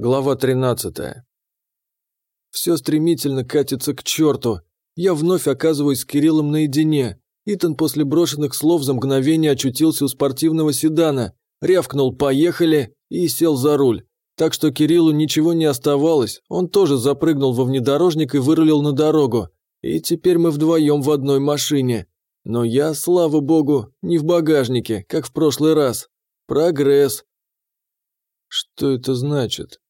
Глава 13. Все стремительно катится к черту. Я вновь оказываюсь с Кириллом наедине. Итан после брошенных слов за мгновение очутился у спортивного седана, рявкнул «поехали» и сел за руль. Так что Кириллу ничего не оставалось, он тоже запрыгнул во внедорожник и вырулил на дорогу. И теперь мы вдвоем в одной машине. Но я, слава богу, не в багажнике, как в прошлый раз. Прогресс. Что это значит?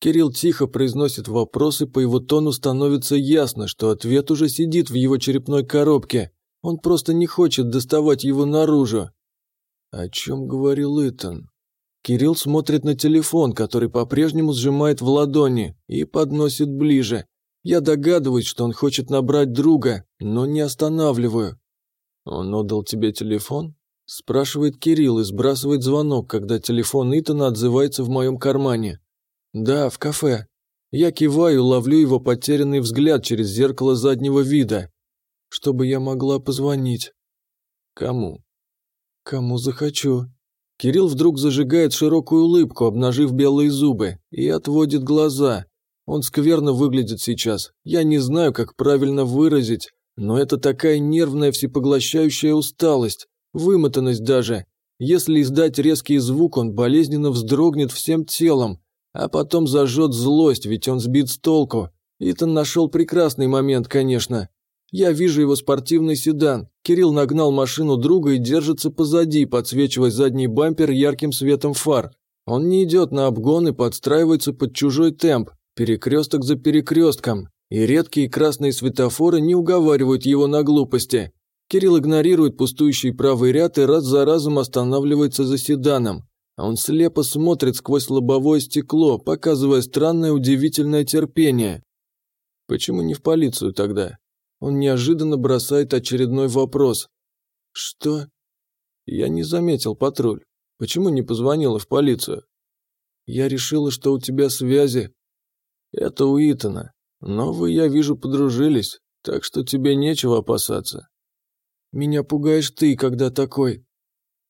Кирилл тихо произносит вопросы, по его тону становится ясно, что ответ уже сидит в его черепной коробке. Он просто не хочет доставать его наружу. О чем говорил Итан? Кирилл смотрит на телефон, который по-прежнему сжимает в ладони, и подносит ближе. Я догадываюсь, что он хочет набрать друга, но не останавливаю. «Он отдал тебе телефон?» Спрашивает Кирилл и сбрасывает звонок, когда телефон Итана отзывается в моем кармане. «Да, в кафе». Я киваю, ловлю его потерянный взгляд через зеркало заднего вида. Чтобы я могла позвонить. Кому? Кому захочу. Кирилл вдруг зажигает широкую улыбку, обнажив белые зубы, и отводит глаза. Он скверно выглядит сейчас. Я не знаю, как правильно выразить, но это такая нервная всепоглощающая усталость, вымотанность даже. Если издать резкий звук, он болезненно вздрогнет всем телом, а потом зажжет злость, ведь он сбит с толку. Итан нашел прекрасный момент, конечно. Я вижу его спортивный седан. Кирилл нагнал машину друга и держится позади, подсвечивая задний бампер ярким светом фар. Он не идет на обгон и подстраивается под чужой темп, перекресток за перекрестком. И редкие красные светофоры не уговаривают его на глупости. Кирилл игнорирует пустующий правый ряд и раз за разом останавливается за седаном. А он слепо смотрит сквозь лобовое стекло, показывая странное удивительное терпение. Почему не в полицию тогда? Он неожиданно бросает очередной вопрос. Что? Я не заметил патруль. Почему не позвонила в полицию? Я решила, что у тебя связи. Это у Итана. Но вы, я вижу, подружились, так что тебе нечего опасаться. Меня пугаешь ты, когда такой.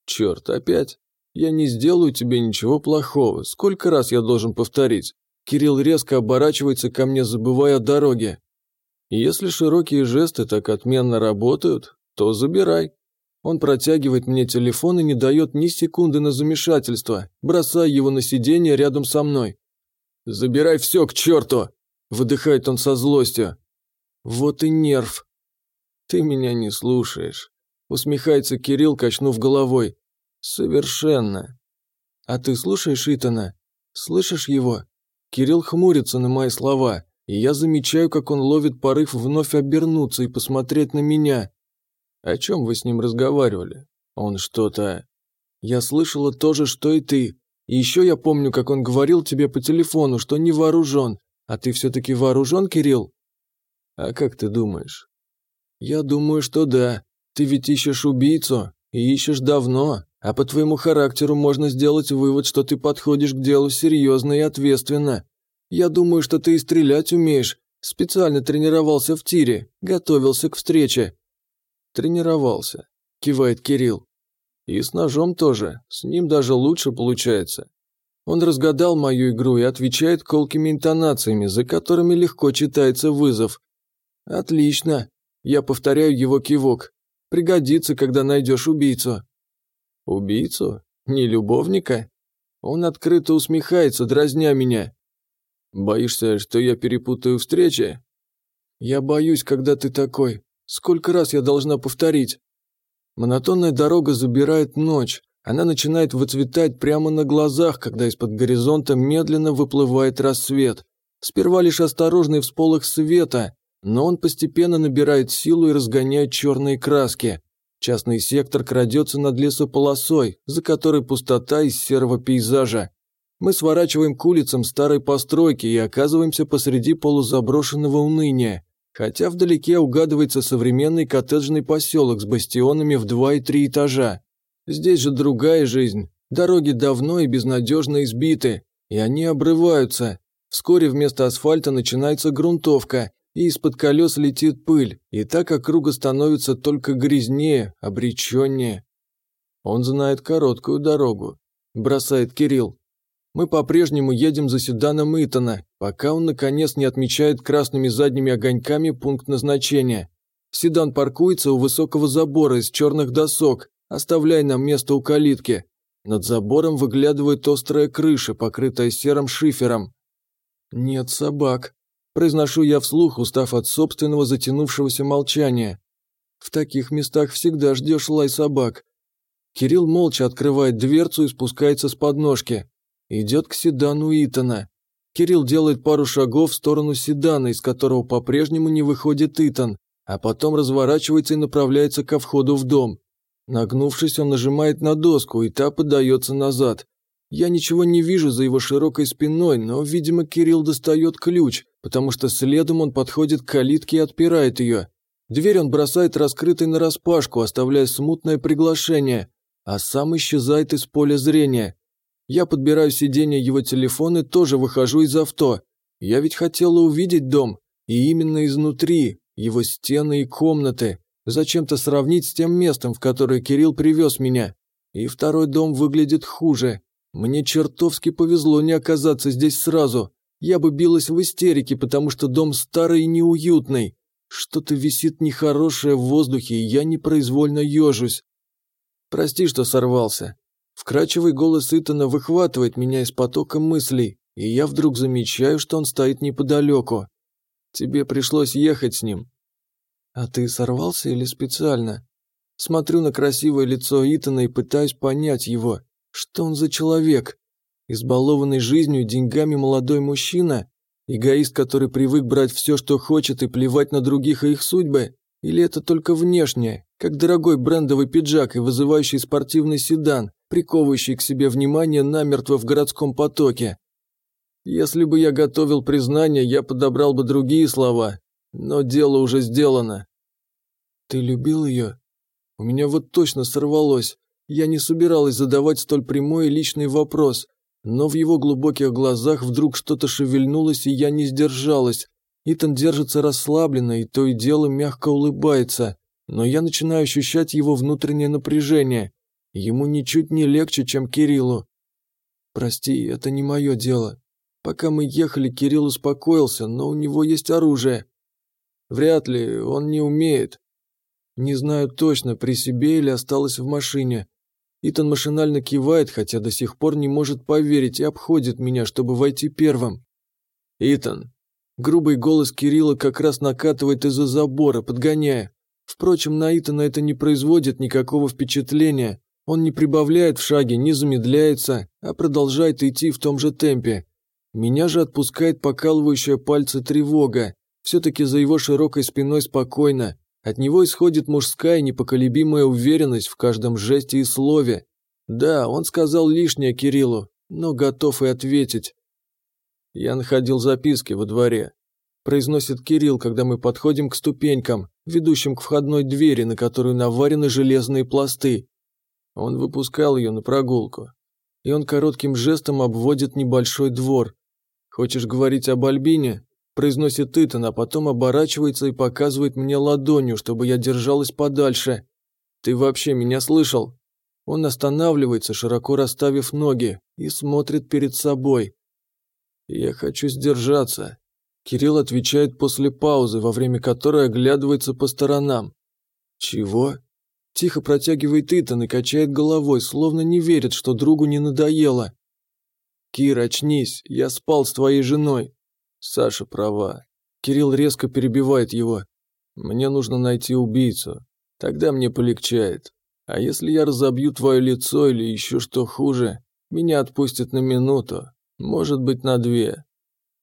Черт, опять? Я не сделаю тебе ничего плохого. Сколько раз я должен повторить? Кирилл резко оборачивается ко мне, забывая о дороге. Если широкие жесты так отменно работают, то забирай. Он протягивает мне телефон и не дает ни секунды на замешательство, бросая его на сиденье рядом со мной. «Забирай все к черту!» – выдыхает он со злостью. «Вот и нерв!» «Ты меня не слушаешь», – усмехается Кирилл, качнув головой. «Совершенно». «А ты слушаешь Итана? Слышишь его?» Кирилл хмурится на мои слова, и я замечаю, как он ловит порыв вновь обернуться и посмотреть на меня. «О чем вы с ним разговаривали? Он что-то...» «Я слышала то же, что и ты. И еще я помню, как он говорил тебе по телефону, что не вооружен. А ты все-таки вооружен, Кирилл?» «А как ты думаешь?» «Я думаю, что да. Ты ведь ищешь убийцу, и ищешь давно. А по твоему характеру можно сделать вывод, что ты подходишь к делу серьезно и ответственно. Я думаю, что ты и стрелять умеешь. Специально тренировался в тире, готовился к встрече». «Тренировался», – кивает Кирилл. «И с ножом тоже, с ним даже лучше получается». Он разгадал мою игру и отвечает колкими интонациями, за которыми легко читается вызов. «Отлично!» Я повторяю его кивок. «Пригодится, когда найдешь убийцу». Убийцу? Не любовника? Он открыто усмехается, дразня меня. Боишься, что я перепутаю встречи? Я боюсь, когда ты такой. Сколько раз я должна повторить? Монотонная дорога забирает ночь. Она начинает выцветать прямо на глазах, когда из-под горизонта медленно выплывает рассвет. Сперва лишь осторожный всполох света, но он постепенно набирает силу и разгоняет черные краски. Частный сектор крадется над лесополосой, за которой пустота из серого пейзажа. Мы сворачиваем к улицам старой постройки и оказываемся посреди полузаброшенного уныния, хотя вдалеке угадывается современный коттеджный поселок с бастионами в два и три этажа. Здесь же другая жизнь. Дороги давно и безнадежно избиты, и они обрываются. Вскоре вместо асфальта начинается грунтовка, и из-под колес летит пыль, и так округа становится только грязнее, обреченнее. Он знает короткую дорогу, бросает Кирилл. Мы по-прежнему едем за седаном Итана, пока он наконец не отмечает красными задними огоньками пункт назначения. Седан паркуется у высокого забора из черных досок, оставляя нам место у калитки. Над забором выглядывает острая крыша, покрытая серым шифером. «Нет собак», – произношу я вслух, устав от собственного затянувшегося молчания. В таких местах всегда ждешь лай собак. Кирилл молча открывает дверцу и спускается с подножки. Идет к седану Итана. Кирилл делает пару шагов в сторону седана, из которого по-прежнему не выходит Итан, а потом разворачивается и направляется ко входу в дом. Нагнувшись, он нажимает на доску, и та подается назад. Я ничего не вижу за его широкой спиной, но, видимо, Кирилл достает ключ, потому что следом он подходит к калитке и отпирает ее. Дверь он бросает раскрытой нараспашку, оставляя смутное приглашение, а сам исчезает из поля зрения. Я подбираю сиденье его телефона и тоже выхожу из авто. Я ведь хотела увидеть дом, и именно изнутри, его стены и комнаты, зачем-то сравнить с тем местом, в которое Кирилл привез меня. И второй дом выглядит хуже. Мне чертовски повезло не оказаться здесь сразу. Я бы билась в истерике, потому что дом старый и неуютный. Что-то висит нехорошее в воздухе, и я непроизвольно ежусь. Прости, что сорвался. Вкрачивый голос Итана выхватывает меня из потока мыслей, и я вдруг замечаю, что он стоит неподалеку. Тебе пришлось ехать с ним. А ты сорвался или специально? Смотрю на красивое лицо Итана и пытаюсь понять его. Что он за человек? Избалованный жизнью и деньгами молодой мужчина? Эгоист, который привык брать все, что хочет, и плевать на других и их судьбы? Или это только внешнее, как дорогой брендовый пиджак и вызывающий спортивный седан, приковывающий к себе внимание намертво в городском потоке? Если бы я готовил признание, я подобрал бы другие слова, но дело уже сделано. Ты любил ее? У меня вот точно сорвалось. Я не собиралась задавать столь прямой и личный вопрос, но в его глубоких глазах вдруг что-то шевельнулось, и я не сдержалась. Итан держится расслабленно и то и дело мягко улыбается, но я начинаю ощущать его внутреннее напряжение. Ему ничуть не легче, чем Кириллу. Прости, это не мое дело. Пока мы ехали, Кирилл успокоился, но у него есть оружие. Вряд ли, он не умеет. Не знаю точно, при себе или осталось в машине. Итан машинально кивает, хотя до сих пор не может поверить и обходит меня, чтобы войти первым. «Итан!» Грубый голос Кирилла как раз накатывает из-за забора, подгоняя. Впрочем, на Итана это не производит никакого впечатления. Он не прибавляет в шаге, не замедляется, а продолжает идти в том же темпе. Меня же отпускает покалывающая пальцы тревога. Все-таки за его широкой спиной спокойно, от него исходит мужская непоколебимая уверенность в каждом жесте и слове. Да, он сказал лишнее Кириллу, но готов и ответить. Я находил записки во дворе. Произносит Кирилл, когда мы подходим к ступенькам, ведущим к входной двери, на которую наварены железные пласты. Он выпускал ее на прогулку. И он коротким жестом обводит небольшой двор. Хочешь говорить об Альбине? Произносит Итан, а потом оборачивается и показывает мне ладонью, чтобы я держалась подальше. Ты вообще меня слышал? Он останавливается, широко расставив ноги, и смотрит перед собой. Я хочу сдержаться. Кирилл отвечает после паузы, во время которой оглядывается по сторонам. Чего? Тихо протягивает Итан и качает головой, словно не верит, что другу не надоело. «Кир, очнись, я спал с твоей женой. Саша права. Кирилл резко перебивает его. Мне нужно найти убийцу. Тогда мне полегчает. А если я разобью твое лицо или еще что хуже, меня отпустят на минуту, может быть, на две.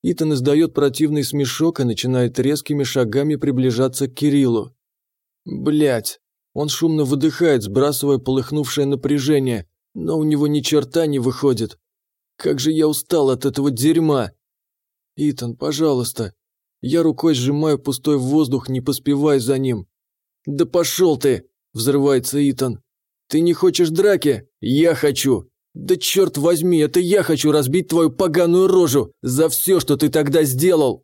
Итан издает противный смешок и начинает резкими шагами приближаться к Кириллу. Блять! Он шумно выдыхает, сбрасывая полыхнувшее напряжение, но у него ни черта не выходит. Как же я устал от этого дерьма! «Итан, пожалуйста». Я рукой сжимаю пустой воздух, не поспевай за ним. «Да пошел ты!» – взрывается Итан. «Ты не хочешь драки? Я хочу!» «Да черт возьми, это я хочу разбить твою поганую рожу за все, что ты тогда сделал!»